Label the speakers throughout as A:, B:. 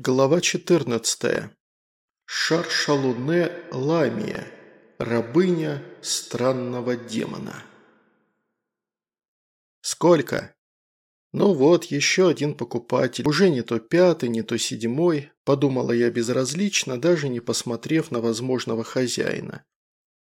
A: Глава 14. Шаршалуне Ламия. Рабыня странного демона. Сколько? Ну вот, еще один покупатель. Уже не то пятый, не то седьмой, подумала я безразлично, даже не посмотрев на возможного хозяина.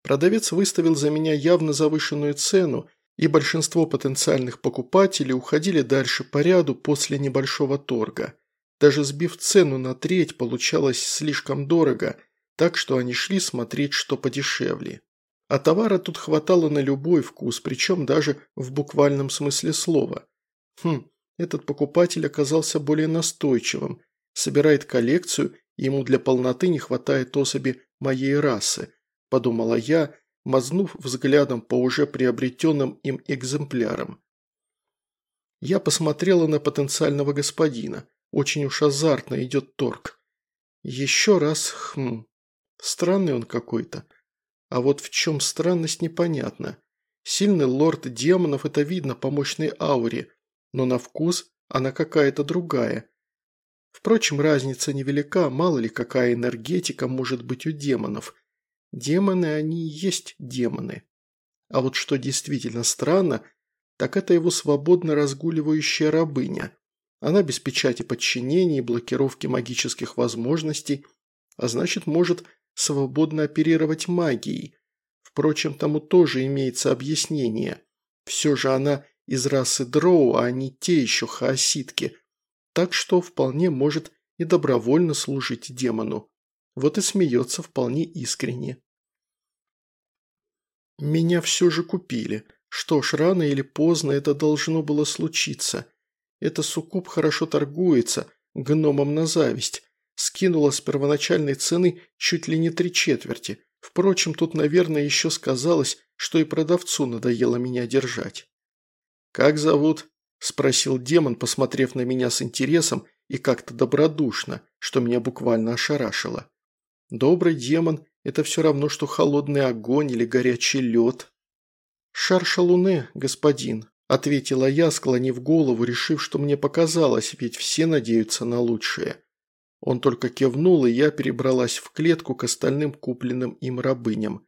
A: Продавец выставил за меня явно завышенную цену, и большинство потенциальных покупателей уходили дальше по ряду после небольшого торга – даже сбив цену на треть, получалось слишком дорого, так что они шли смотреть, что подешевле. А товара тут хватало на любой вкус, причем даже в буквальном смысле слова. Хм, этот покупатель оказался более настойчивым, собирает коллекцию, ему для полноты не хватает особи моей расы, подумала я, мазнув взглядом по уже приобретенным им экземплярам. Я посмотрела на потенциального господина. Очень уж азартно идет торг. Еще раз, хм, странный он какой-то. А вот в чем странность непонятно. Сильный лорд демонов это видно по мощной ауре, но на вкус она какая-то другая. Впрочем, разница невелика, мало ли какая энергетика может быть у демонов. Демоны они и есть демоны. А вот что действительно странно, так это его свободно разгуливающая рабыня. Она без печати подчинения и блокировки магических возможностей, а значит может свободно оперировать магией. Впрочем, тому тоже имеется объяснение. Все же она из расы дроу, а не те еще хаоситки. Так что вполне может и добровольно служить демону. Вот и смеется вполне искренне. Меня все же купили. Что ж, рано или поздно это должно было случиться. Это суккуб хорошо торгуется, гномом на зависть. Скинула с первоначальной цены чуть ли не три четверти. Впрочем, тут, наверное, еще сказалось, что и продавцу надоело меня держать. «Как зовут?» – спросил демон, посмотрев на меня с интересом и как-то добродушно, что меня буквально ошарашило. «Добрый демон – это все равно, что холодный огонь или горячий лед». «Шар шалуне, господин», – ответила я, склонив голову, решив, что мне показалось, ведь все надеются на лучшее. Он только кивнул, и я перебралась в клетку к остальным купленным им рабыням.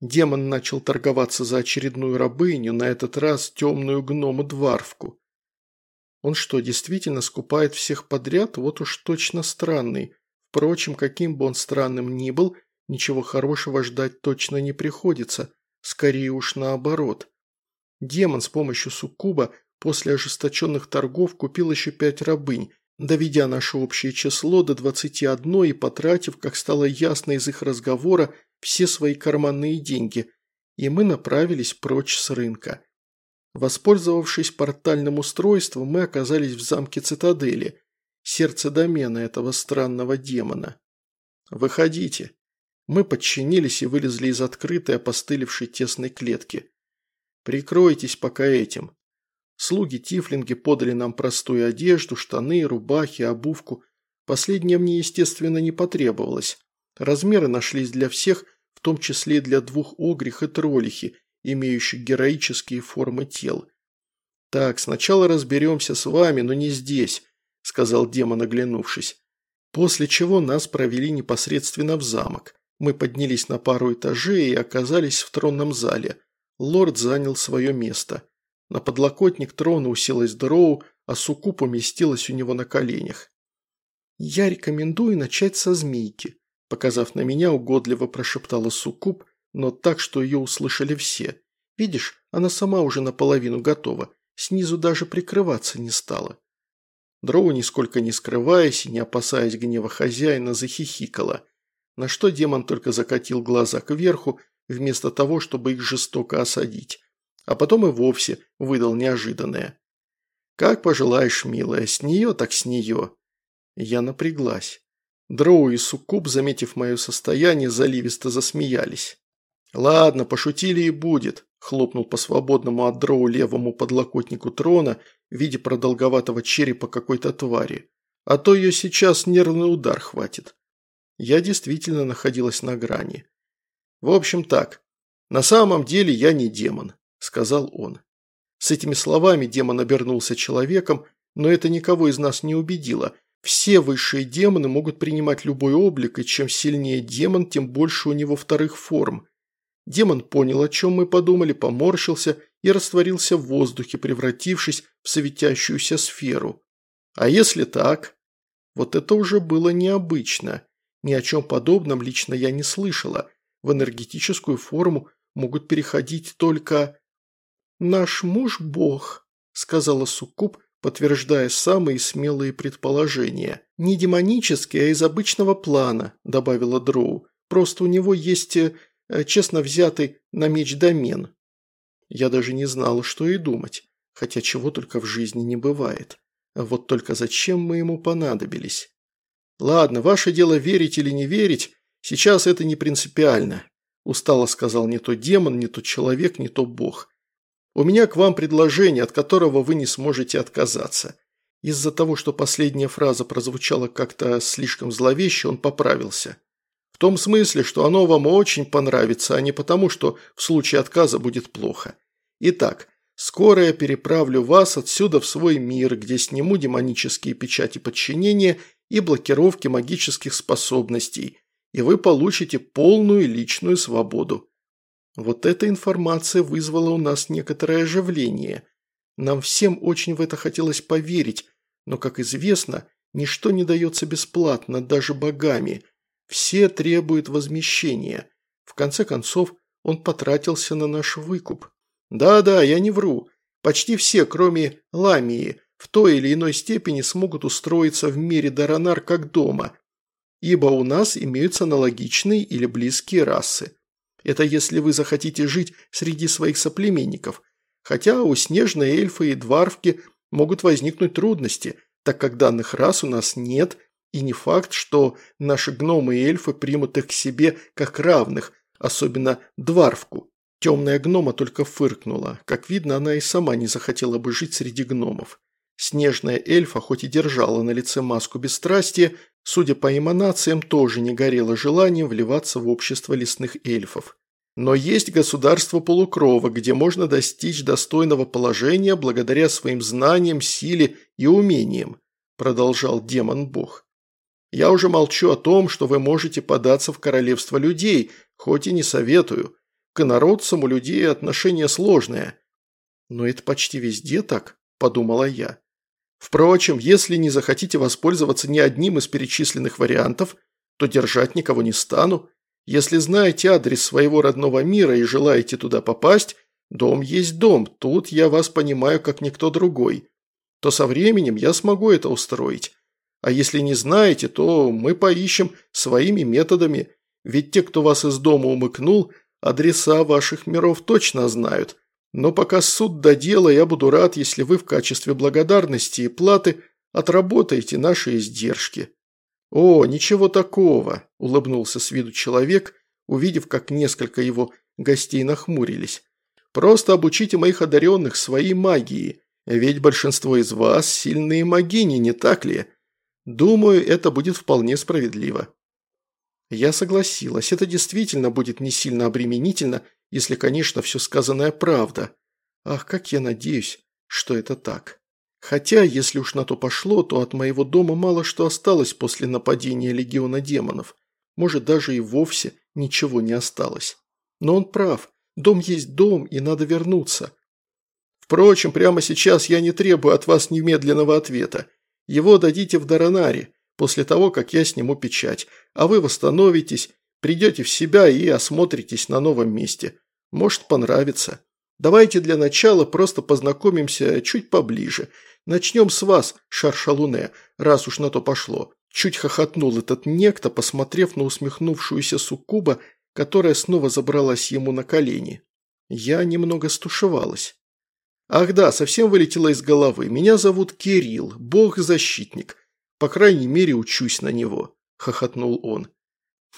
A: Демон начал торговаться за очередную рабыню, на этот раз темную гному-дварвку. Он что, действительно скупает всех подряд? Вот уж точно странный. Впрочем, каким бы он странным ни был, ничего хорошего ждать точно не приходится. Скорее уж наоборот. Демон с помощью суккуба после ожесточенных торгов купил еще пять рабынь, доведя наше общее число до 21 и потратив, как стало ясно из их разговора, все свои карманные деньги, и мы направились прочь с рынка. Воспользовавшись портальным устройством, мы оказались в замке цитадели, сердце домена этого странного демона. «Выходите». Мы подчинились и вылезли из открытой, опостылевшей тесной клетки. Прикройтесь пока этим. Слуги-тифлинги подали нам простую одежду, штаны, рубахи, обувку. Последнее мне, естественно, не потребовалось. Размеры нашлись для всех, в том числе и для двух огрих и троллихи, имеющих героические формы тел. «Так, сначала разберемся с вами, но не здесь», – сказал демон, оглянувшись. После чего нас провели непосредственно в замок. Мы поднялись на пару этажей и оказались в тронном зале – лорд занял свое место. На подлокотник трона уселась Дроу, а Суккуб уместилась у него на коленях. «Я рекомендую начать со змейки», – показав на меня, угодливо прошептала Суккуб, но так, что ее услышали все. «Видишь, она сама уже наполовину готова, снизу даже прикрываться не стала». Дроу, нисколько не скрываясь и не опасаясь гнева хозяина, захихикала, на что демон только закатил глаза кверху вместо того, чтобы их жестоко осадить. А потом и вовсе выдал неожиданное. «Как пожелаешь, милая, с нее так с нее». Я напряглась. Дроу и Суккуб, заметив мое состояние, заливисто засмеялись. «Ладно, пошутили и будет», – хлопнул по свободному от Дроу левому подлокотнику трона в виде продолговатого черепа какой-то твари. «А то ее сейчас нервный удар хватит». Я действительно находилась на грани. В общем так, на самом деле я не демон, сказал он. С этими словами демон обернулся человеком, но это никого из нас не убедило. Все высшие демоны могут принимать любой облик, и чем сильнее демон, тем больше у него вторых форм. Демон понял, о чем мы подумали, поморщился и растворился в воздухе, превратившись в светящуюся сферу. А если так? Вот это уже было необычно. Ни о чем подобном лично я не слышала. В энергетическую форму могут переходить только... «Наш муж – бог», – сказала Суккуб, подтверждая самые смелые предположения. «Не демонические, а из обычного плана», – добавила Дроу. «Просто у него есть, э, честно взятый, на меч домен». Я даже не знала, что и думать, хотя чего только в жизни не бывает. Вот только зачем мы ему понадобились? Ладно, ваше дело верить или не верить, сейчас это не принципиально. Устало сказал не то демон, не то человек, не то бог. У меня к вам предложение, от которого вы не сможете отказаться. Из-за того, что последняя фраза прозвучала как-то слишком зловеще, он поправился. В том смысле, что оно вам очень понравится, а не потому, что в случае отказа будет плохо. Итак, скоро я переправлю вас отсюда в свой мир, где сниму демонические печати подчинения и блокировки магических способностей, и вы получите полную личную свободу. Вот эта информация вызвала у нас некоторое оживление. Нам всем очень в это хотелось поверить, но, как известно, ничто не дается бесплатно, даже богами. Все требуют возмещения. В конце концов, он потратился на наш выкуп. Да-да, я не вру. Почти все, кроме Ламии, в той или иной степени смогут устроиться в мире Даранар как дома, ибо у нас имеются аналогичные или близкие расы. Это если вы захотите жить среди своих соплеменников. Хотя у снежной эльфы и дварвки могут возникнуть трудности, так как данных рас у нас нет, и не факт, что наши гномы и эльфы примут их к себе как равных, особенно дварвку. Темная гнома только фыркнула. Как видно, она и сама не захотела бы жить среди гномов. Снежная эльфа хоть и держала на лице маску бесстрастия, судя по эманациям, тоже не горела желанием вливаться в общество лесных эльфов. Но есть государство полукрова, где можно достичь достойного положения благодаря своим знаниям, силе и умениям, продолжал демон-бог. Я уже молчу о том, что вы можете податься в королевство людей, хоть и не советую. К народцам у людей отношение сложное. Но это почти везде так, подумала я. Впрочем, если не захотите воспользоваться ни одним из перечисленных вариантов, то держать никого не стану. Если знаете адрес своего родного мира и желаете туда попасть, дом есть дом, тут я вас понимаю как никто другой. То со временем я смогу это устроить. А если не знаете, то мы поищем своими методами, ведь те, кто вас из дома умыкнул, адреса ваших миров точно знают, но пока суд до дела, я буду рад, если вы в качестве благодарности и платы отработаете наши издержки». «О, ничего такого», – улыбнулся с виду человек, увидев, как несколько его гостей нахмурились. «Просто обучите моих одаренных своей магии, ведь большинство из вас сильные магини, не так ли? Думаю, это будет вполне справедливо». Я согласилась, это действительно будет не сильно обременительно если, конечно, все сказанное правда. Ах, как я надеюсь, что это так. Хотя, если уж на то пошло, то от моего дома мало что осталось после нападения легиона демонов. Может, даже и вовсе ничего не осталось. Но он прав. Дом есть дом, и надо вернуться. Впрочем, прямо сейчас я не требую от вас немедленного ответа. Его дадите в Даранаре, после того, как я сниму печать, а вы восстановитесь, придете в себя и осмотритесь на новом месте. Может понравится. Давайте для начала просто познакомимся чуть поближе. Начнем с вас, Шаршалуне, раз уж на то пошло. Чуть хохотнул этот некто, посмотрев на усмехнувшуюся суккуба, которая снова забралась ему на колени. Я немного стушевалась. Ах да, совсем вылетело из головы. Меня зовут Кирилл, бог-защитник. По крайней мере, учусь на него, хохотнул он.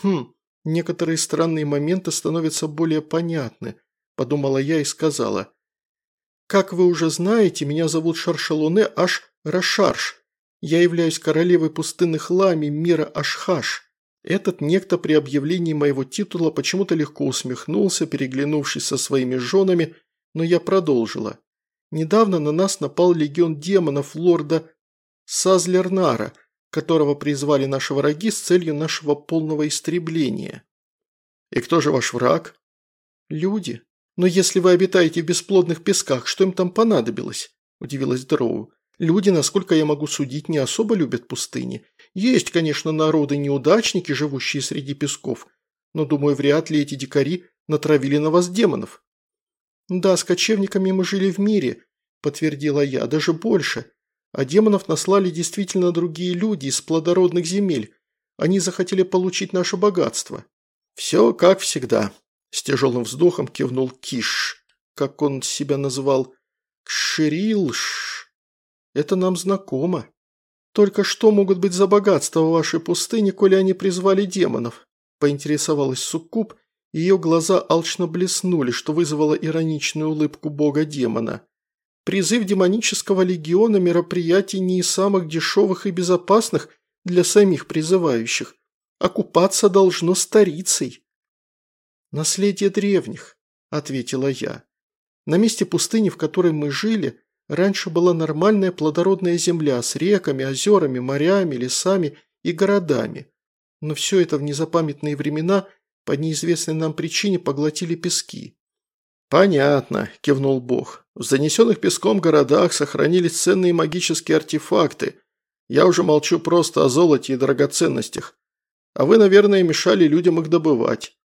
A: Хм, Некоторые странные моменты становятся более понятны, подумала я и сказала. Как вы уже знаете, меня зовут Шаршалуне Аш Рашарш. Я являюсь королевой пустынных лами мира Ашхаш. Этот некто при объявлении моего титула почему-то легко усмехнулся, переглянувшись со своими женами, но я продолжила. Недавно на нас напал легион демонов лорда Сазлернара, которого призвали наши враги с целью нашего полного истребления. И кто же ваш враг? Люди. Но если вы обитаете в бесплодных песках, что им там понадобилось? Удивилась Дроу. Люди, насколько я могу судить, не особо любят пустыни. Есть, конечно, народы-неудачники, живущие среди песков, но, думаю, вряд ли эти дикари натравили на вас демонов. Да, с кочевниками мы жили в мире, подтвердила я, даже больше. А демонов наслали действительно другие люди из плодородных земель. Они захотели получить наше богатство. Все как всегда. С тяжелым вздохом кивнул Киш, как он себя называл. Кширилш. Это нам знакомо. Только что могут быть за богатство в вашей пустыне, коли они призвали демонов? Поинтересовалась Суккуб, ее глаза алчно блеснули, что вызвало ироничную улыбку бога-демона. Призыв демонического легиона – мероприятий не из самых дешевых и безопасных для самих призывающих. Окупаться должно старицей. «Наследие древних», – ответила я. «На месте пустыни, в которой мы жили, раньше была нормальная плодородная земля с реками, озерами, морями, лесами и городами. Но все это в незапамятные времена по неизвестной нам причине поглотили пески. «Понятно», – кивнул Бог. «В занесенных песком городах сохранились ценные магические артефакты. Я уже молчу просто о золоте и драгоценностях. А вы, наверное, мешали людям их добывать».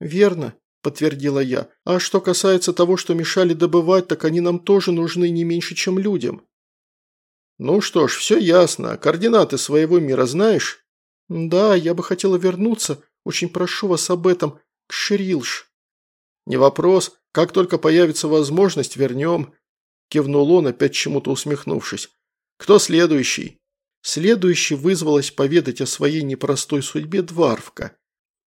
A: «Верно», – подтвердила я. «А что касается того, что мешали добывать, так они нам тоже нужны не меньше, чем людям». «Ну что ж, все ясно. Координаты своего мира знаешь?» «Да, я бы хотела вернуться. Очень прошу вас об этом. К Шрилш». «Не вопрос. Как только появится возможность, вернем», – кивнул он, опять чему-то усмехнувшись. «Кто следующий?» Следующий вызвалась поведать о своей непростой судьбе Дварвка.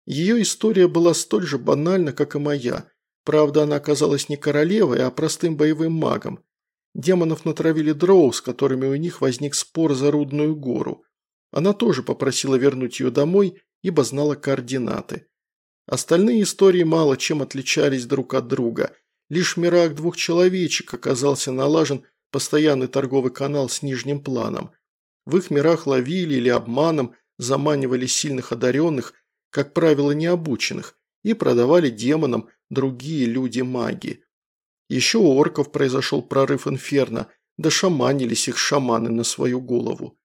A: Ее история была столь же банальна, как и моя. Правда, она оказалась не королевой, а простым боевым магом. Демонов натравили дроу, с которыми у них возник спор за Рудную гору. Она тоже попросила вернуть ее домой, ибо знала координаты. Остальные истории мало чем отличались друг от друга. Лишь в мирах двух человечек оказался налажен постоянный торговый канал с нижним планом. В их мирах ловили или обманом заманивали сильных одаренных, как правило, необученных, и продавали демонам другие люди-маги. Еще у орков произошел прорыв инферно, да шаманились их шаманы на свою голову.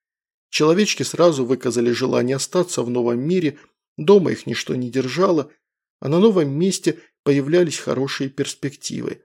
A: Человечки сразу выказали желание остаться в новом мире – Дома их ничто не держало, а на новом месте появлялись хорошие перспективы.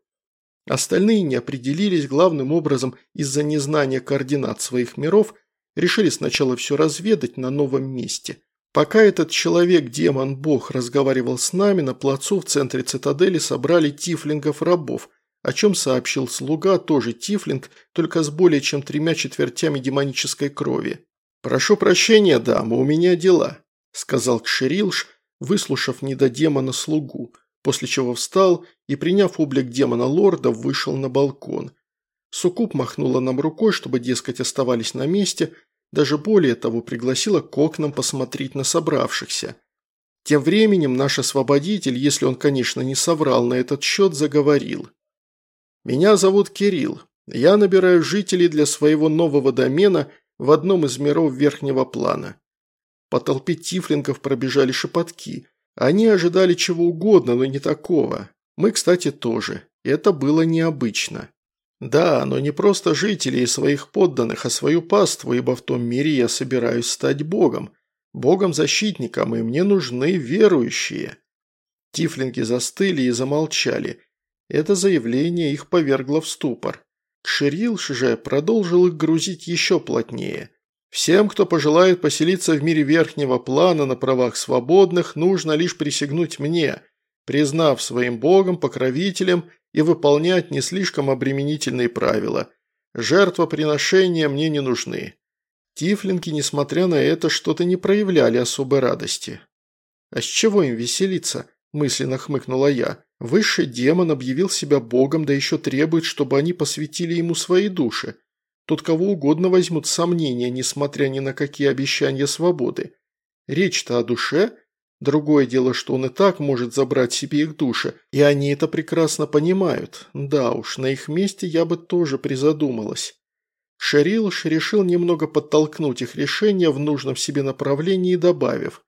A: Остальные не определились главным образом из-за незнания координат своих миров, решили сначала все разведать на новом месте. Пока этот человек-демон-бог разговаривал с нами, на плацу в центре цитадели собрали тифлингов-рабов, о чем сообщил слуга, тоже тифлинг, только с более чем тремя четвертями демонической крови. «Прошу прощения, дама, у меня дела сказал Кширилш, выслушав недодемона слугу, после чего встал и, приняв облик демона-лорда, вышел на балкон. Сукуб махнула нам рукой, чтобы, дескать, оставались на месте, даже более того, пригласила к окнам посмотреть на собравшихся. Тем временем наш освободитель, если он, конечно, не соврал на этот счет, заговорил. «Меня зовут Кирилл. Я набираю жителей для своего нового домена в одном из миров верхнего плана. По толпе тифлингов пробежали шепотки. Они ожидали чего угодно, но не такого. Мы, кстати, тоже. Это было необычно. Да, но не просто жителей и своих подданных, а свою паству, ибо в том мире я собираюсь стать богом. Богом-защитником, и мне нужны верующие. Тифлинги застыли и замолчали. Это заявление их повергло в ступор. Кширилш же продолжил их грузить еще плотнее – Всем, кто пожелает поселиться в мире верхнего плана на правах свободных, нужно лишь присягнуть мне, признав своим богом, покровителем и выполнять не слишком обременительные правила. Жертвоприношения мне не нужны. Тифлинги, несмотря на это, что-то не проявляли особой радости. «А с чего им веселиться?» – мысленно хмыкнула я. «Высший демон объявил себя богом, да еще требует, чтобы они посвятили ему свои души. Тут кого угодно возьмут сомнения, несмотря ни на какие обещания свободы. Речь-то о душе. Другое дело, что он и так может забрать себе их души, и они это прекрасно понимают. Да уж, на их месте я бы тоже призадумалась. Шерилш решил немного подтолкнуть их решение в нужном себе направлении, добавив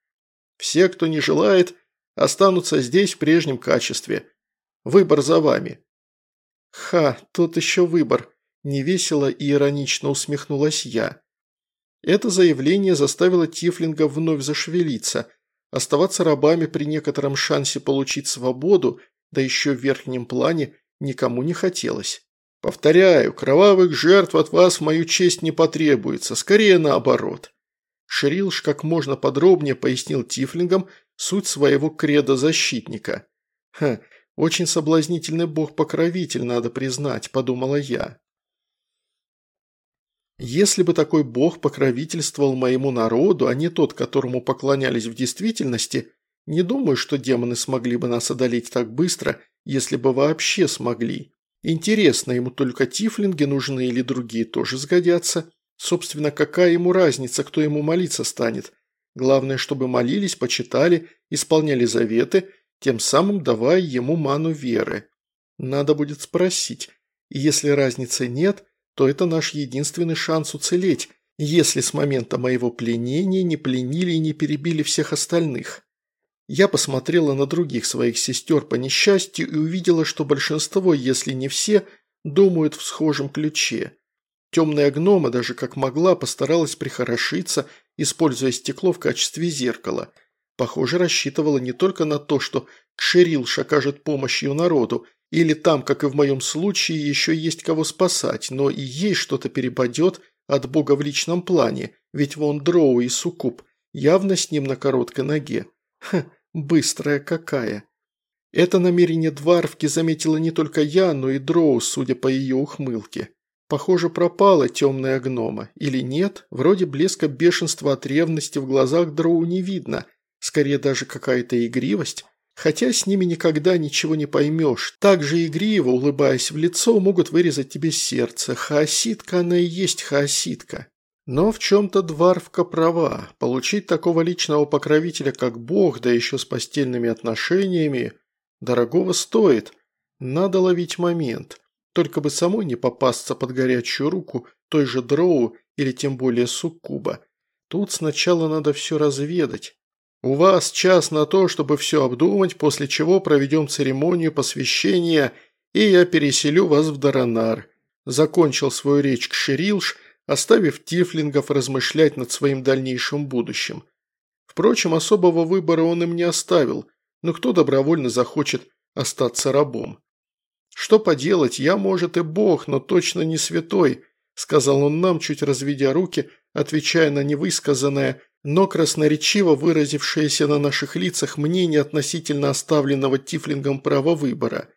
A: «Все, кто не желает, останутся здесь в прежнем качестве. Выбор за вами». «Ха, тут еще выбор», – невесело и иронично усмехнулась я. Это заявление заставило Тифлинга вновь зашевелиться. Оставаться рабами при некотором шансе получить свободу, да еще в верхнем плане, никому не хотелось. Повторяю, кровавых жертв от вас в мою честь не потребуется, скорее наоборот. Шрилш как можно подробнее пояснил Тифлингам суть своего кредо-защитника. Ха, очень соблазнительный бог-покровитель, надо признать, подумала я. Если бы такой бог покровительствовал моему народу, а не тот, которому поклонялись в действительности, не думаю, что демоны смогли бы нас одолеть так быстро, если бы вообще смогли. Интересно, ему только тифлинги нужны или другие тоже сгодятся? Собственно, какая ему разница, кто ему молиться станет? Главное, чтобы молились, почитали, исполняли заветы, тем самым давая ему ману веры. Надо будет спросить. И если разницы нет, то это наш единственный шанс уцелеть, если с момента моего пленения не пленили и не перебили всех остальных. Я посмотрела на других своих сестер по несчастью и увидела, что большинство, если не все, думают в схожем ключе. Темная гнома даже как могла постаралась прихорошиться, используя стекло в качестве зеркала. Похоже, рассчитывала не только на то, что Кшерилш окажет помощь ее народу, или там, как и в моем случае, еще есть кого спасать, но и ей что-то перепадет от бога в личном плане, ведь вон Дроу и Сукуб, явно с ним на короткой ноге. Ха, быстрая какая. Это намерение Дварвки заметила не только я, но и Дроу, судя по ее ухмылке. Похоже, пропала темная гнома. Или нет, вроде блеска бешенства от ревности в глазах Дроу не видно. Скорее даже какая-то игривость. Хотя с ними никогда ничего не поймешь. Так же игриво, улыбаясь в лицо, могут вырезать тебе сердце. Хаоситка она и есть хаоситка. Но в чем-то Дварвка права. Получить такого личного покровителя, как Бог, да еще с постельными отношениями, дорогого стоит. Надо ловить момент. Только бы самой не попасться под горячую руку той же Дроу или тем более Суккуба. Тут сначала надо все разведать. У вас час на то, чтобы все обдумать, после чего проведем церемонию посвящения, и я переселю вас в Даранар». Закончил свою речь Кширилш, оставив тифлингов размышлять над своим дальнейшим будущим. Впрочем, особого выбора он им не оставил, но кто добровольно захочет остаться рабом? «Что поделать, я, может, и бог, но точно не святой», сказал он нам, чуть разведя руки, отвечая на невысказанное но красноречиво выразившееся на наших лицах мнение относительно оставленного Тифлингом права выбора.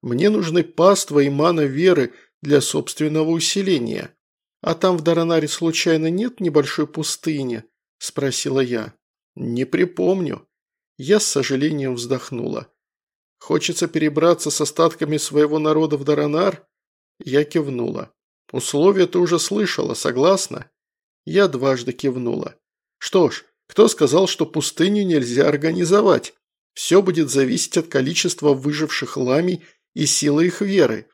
A: Мне нужны паства и мана веры для собственного усиления. А там в Даранаре случайно нет небольшой пустыни? Спросила я. Не припомню. Я с сожалением вздохнула. Хочется перебраться с остатками своего народа в Даранар? Я кивнула. Условия ты уже слышала, согласна? Я дважды кивнула. Что ж, кто сказал, что пустыню нельзя организовать? Все будет зависеть от количества выживших ламий и силы их веры.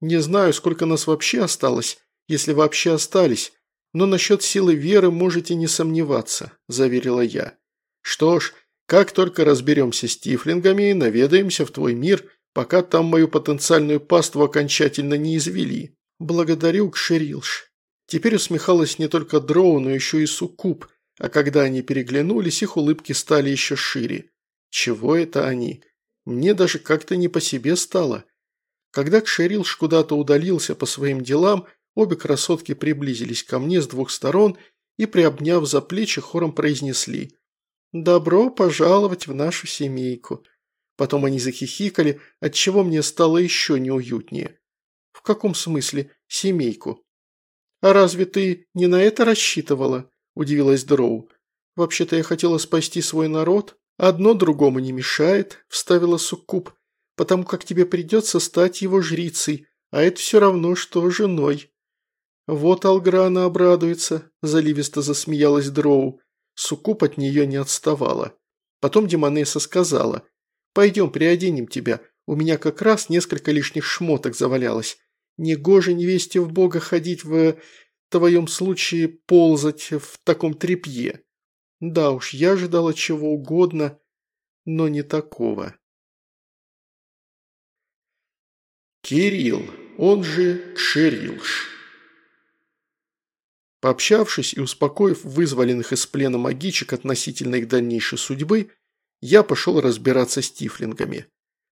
A: Не знаю, сколько нас вообще осталось, если вообще остались, но насчет силы веры можете не сомневаться», – заверила я. «Что ж, как только разберемся с тифлингами наведаемся в твой мир, пока там мою потенциальную паству окончательно не извели. Благодарю, Кширилш». Теперь усмехалась не только Дроу, но еще и Суккуб – а когда они переглянулись, их улыбки стали еще шире. Чего это они? Мне даже как-то не по себе стало. Когда Кшерилш куда-то удалился по своим делам, обе красотки приблизились ко мне с двух сторон и, приобняв за плечи, хором произнесли «Добро пожаловать в нашу семейку». Потом они захихикали, отчего мне стало еще неуютнее. «В каком смысле семейку?» «А разве ты не на это рассчитывала?» – удивилась Дроу. «Вообще-то я хотела спасти свой народ. Одно другому не мешает», – вставила Суккуб, «потому как тебе придется стать его жрицей, а это все равно, что женой». «Вот Алграна обрадуется», – заливисто засмеялась Дроу. Суккуб от нее не отставала. Потом Демонесса сказала, «Пойдем, приоденем тебя, у меня как раз несколько лишних шмоток завалялось. Негоже невесте в бога ходить в твоем случае ползать в таком тряпье. Да уж, я ожидала чего угодно, но не такого.
B: Кирилл, он же Кшерилш.
A: Пообщавшись и успокоив вызволенных из плена магичек относительно их дальнейшей судьбы, я пошел разбираться с тифлингами.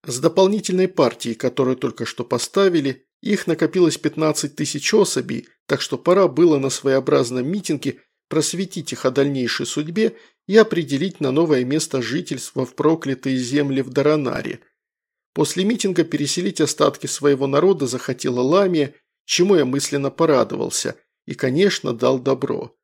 A: С дополнительной партией, которую только что поставили, их накопилось 15 тысяч особей, так что пора было на своеобразном митинге просветить их о дальнейшей судьбе и определить на новое место жительства в проклятые земли в Даранаре. После митинга переселить остатки своего народа захотела Ламия, чему я мысленно порадовался, и, конечно, дал добро.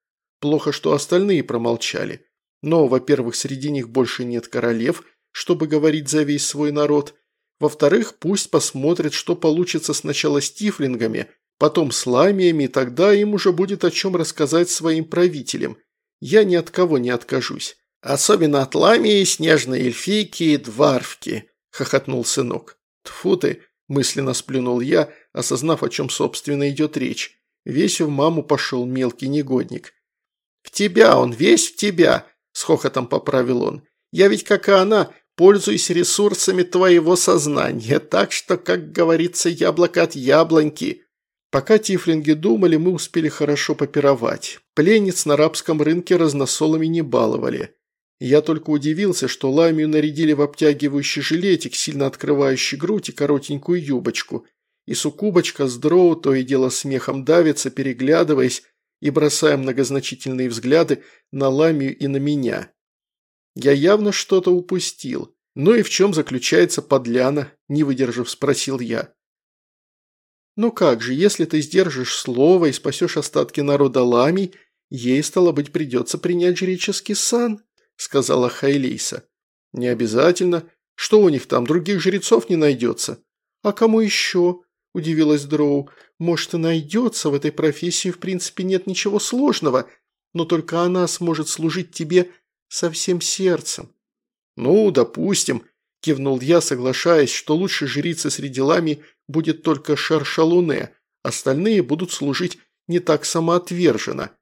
A: Плохо, что остальные промолчали. Но, во-первых, среди них больше нет королев, чтобы говорить за весь свой народ. Во-вторых, пусть посмотрят, что получится сначала с тифлингами, потом с ламиями, и тогда им уже будет о чем рассказать своим правителям. Я ни от кого не откажусь. Особенно от ламии, снежной эльфийки и дварфки, хохотнул сынок. Тфу ты, мысленно сплюнул я, осознав, о чем собственно идет речь. Весь в маму пошел мелкий негодник. «В тебя он, весь в тебя!» – с хохотом поправил он. «Я ведь, как и она, пользуюсь ресурсами твоего сознания, так что, как говорится, яблоко от яблоньки». Пока тифлинги думали, мы успели хорошо попировать. Пленниц на арабском рынке разносолами не баловали. Я только удивился, что Ламию нарядили в обтягивающий жилетик, сильно открывающий грудь и коротенькую юбочку. И сукубочка с дроу то и дело смехом давится, переглядываясь и бросая многозначительные взгляды на Ламию и на меня. Я явно что-то упустил. Ну и в чем заключается подляна, не выдержав, спросил я. «Ну как же, если ты сдержишь слово и спасешь остатки народа Ламий, ей, стало быть, придется принять жреческий сан», – сказала Хайлейса. «Не обязательно. Что у них там, других жрецов не найдется?» «А кому еще?» – удивилась Дроу. «Может, и найдется, в этой профессии в принципе нет ничего сложного, но только она сможет служить тебе со всем сердцем». «Ну, допустим», – кивнул я, соглашаясь, что лучше жрицы среди лами будет только Шаршалуне, остальные будут служить не так самоотверженно.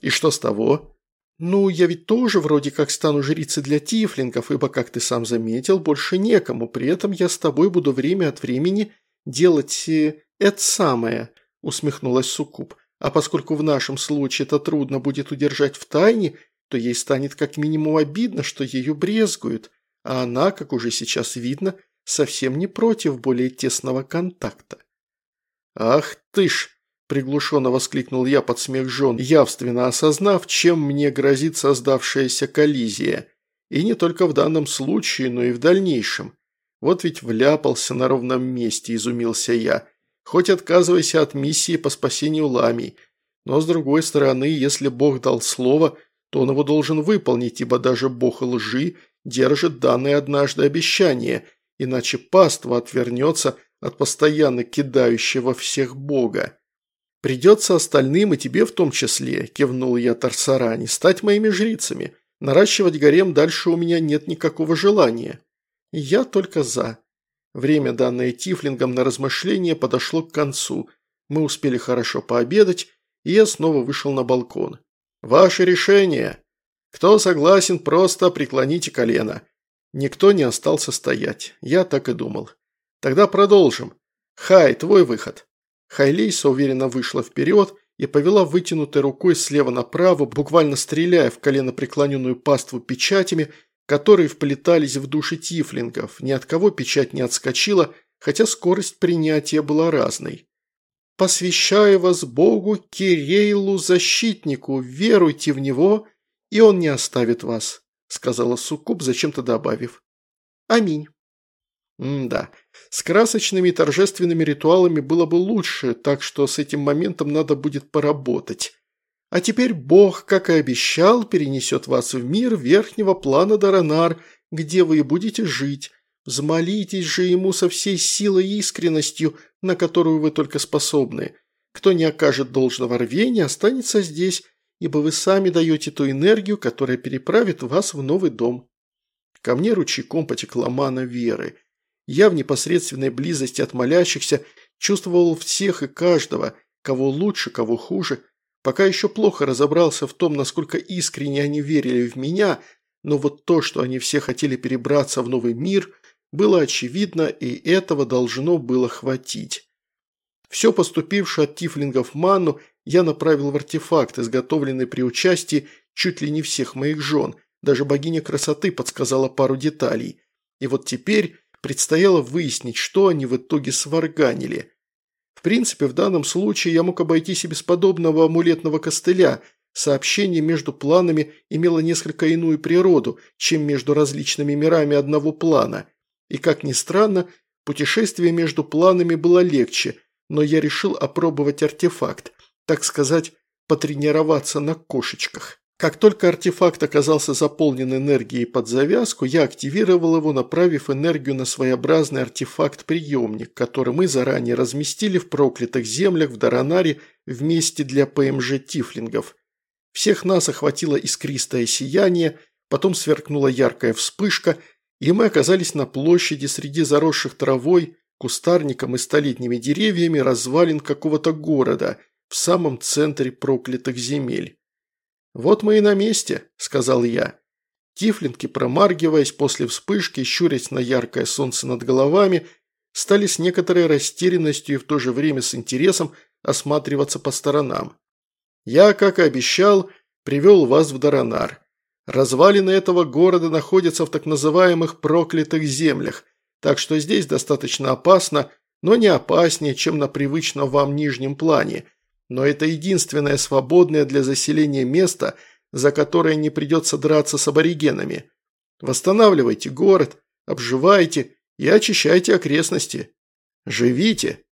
A: И что с того? Ну, я ведь тоже вроде как стану жрицей для тифлингов, ибо, как ты сам заметил, больше некому, при этом я с тобой буду время от времени делать э, это самое, усмехнулась Сукуб. А поскольку в нашем случае это трудно будет удержать в тайне, то ей станет как минимум обидно, что ее брезгуют, а она, как уже сейчас видно, совсем не против более тесного контакта. «Ах ты ж!» – приглушенно воскликнул я под смех жен, явственно осознав, чем мне грозит создавшаяся коллизия. И не только в данном случае, но и в дальнейшем. Вот ведь вляпался на ровном месте, изумился я. Хоть отказывайся от миссии по спасению ламий. Но с другой стороны, если Бог дал слово, то он его должен выполнить, ибо даже Бог лжи держит данное однажды обещание – иначе паства отвернется от постоянно кидающего всех бога. «Придется остальным, и тебе в том числе», – кивнул я Тарсарани, – «стать моими жрицами. Наращивать гарем дальше у меня нет никакого желания. Я только за». Время, данное Тифлингом на размышление, подошло к концу. Мы успели хорошо пообедать, и я снова вышел на балкон. «Ваше решение. Кто согласен, просто преклоните колено. Никто не остался стоять. Я так и думал. Тогда продолжим. Хай, твой выход. Хайлейса уверенно вышла вперед и повела вытянутой рукой слева направо, буквально стреляя в колено преклоненную паству печатями, которые вплетались в души тифлингов. Ни от кого печать не отскочила, хотя скорость принятия была разной. «Посвящаю вас Богу Кирейлу Защитнику, веруйте в Него, и Он не оставит вас сказала Суккуб, зачем-то добавив. Аминь. М-да, с красочными и торжественными ритуалами было бы лучше, так что с этим моментом надо будет поработать. А теперь Бог, как и обещал, перенесет вас в мир верхнего плана Даранар, где вы и будете жить. Взмолитесь же ему со всей силой и искренностью, на которую вы только способны. Кто не окажет должного рвения, останется здесь ибо вы сами даете ту энергию, которая переправит вас в новый дом. Ко мне ручейком потекла мана веры. Я в непосредственной близости от молящихся Чувствовал всех и каждого, кого лучше, кого хуже. Пока еще плохо разобрался в том, насколько искренне они верили в меня, но вот то, что они все хотели перебраться в новый мир, было очевидно, и этого должно было хватить. Все поступившее от тифлингов ману я направил в артефакт, изготовленный при участии чуть ли не всех моих жен, даже богиня красоты подсказала пару деталей. И вот теперь предстояло выяснить, что они в итоге сварганили. В принципе, в данном случае я мог обойтись и без подобного амулетного костыля. Сообщение между планами имело несколько иную природу, чем между различными мирами одного плана. И, как ни странно, путешествие между планами было легче, но я решил опробовать артефакт, так сказать, потренироваться на кошечках. Как только артефакт оказался заполнен энергией под завязку, я активировал его, направив энергию на своеобразный артефакт-приемник, который мы заранее разместили в проклятых землях в Даранаре в месте для ПМЖ Тифлингов. Всех нас охватило искристое сияние, потом сверкнула яркая вспышка, и мы оказались на площади среди заросших травой, кустарником и столетними деревьями развалин какого-то города в самом центре проклятых земель. «Вот мы и на месте», – сказал я. Тифлинки, промаргиваясь после вспышки, щурясь на яркое солнце над головами, стали с некоторой растерянностью и в то же время с интересом осматриваться по сторонам. «Я, как и обещал, привел вас в Даранар. Развалины этого города находятся в так называемых проклятых землях, так что здесь достаточно опасно, но не опаснее, чем на привычном вам нижнем плане – но это единственное свободное для заселения место, за которое не придется драться с аборигенами. Восстанавливайте город, обживайте и очищайте окрестности. Живите.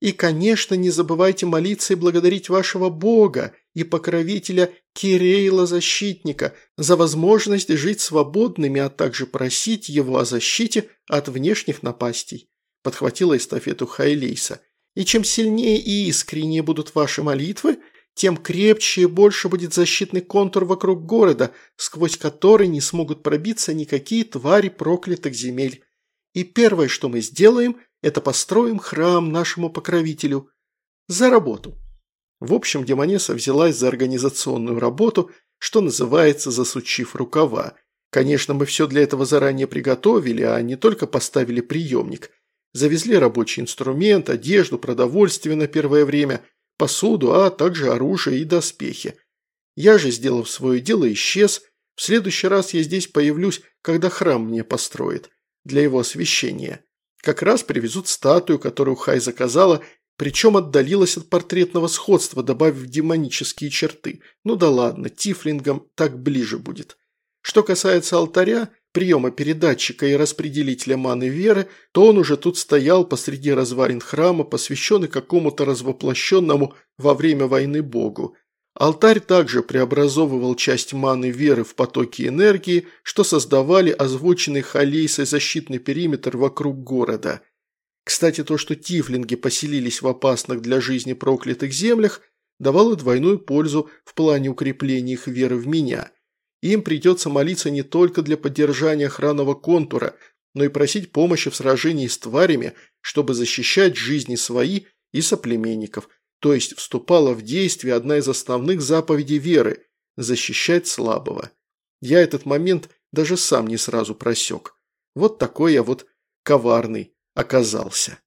A: И, конечно, не забывайте молиться и благодарить вашего Бога и покровителя Кирейла-защитника за возможность жить свободными, а также просить его о защите от внешних напастей. Подхватила эстафету Хайлейса. И чем сильнее и искреннее будут ваши молитвы, тем крепче и больше будет защитный контур вокруг города, сквозь который не смогут пробиться никакие твари проклятых земель. И первое, что мы сделаем, это построим храм нашему покровителю. За работу. В общем, Демонеса взялась за организационную работу, что называется, засучив рукава. Конечно, мы все для этого заранее приготовили, а не только поставили приемник – Завезли рабочий инструмент, одежду, продовольствие на первое время, посуду, а также оружие и доспехи. Я же, сделав свое дело, исчез. В следующий раз я здесь появлюсь, когда храм мне построит, для его освящения. Как раз привезут статую, которую Хай заказала, причем отдалилась от портретного сходства, добавив демонические черты. Ну да ладно, тифлингам так ближе будет. Что касается алтаря, приема передатчика и распределителя маны веры, то он уже тут стоял посреди развалин храма, посвященный какому-то развоплощенному во время войны богу. Алтарь также преобразовывал часть маны веры в потоки энергии, что создавали озвученный Халейсой защитный периметр вокруг города. Кстати, то, что тифлинги поселились в опасных для жизни проклятых землях, давало двойную пользу в плане укрепления их веры в меня – им придется молиться не только для поддержания охранного контура, но и просить помощи в сражении с тварями, чтобы защищать жизни свои и соплеменников. То есть вступала в действие одна из основных заповедей веры – защищать слабого. Я этот момент даже сам не сразу просек. Вот такой я вот коварный оказался.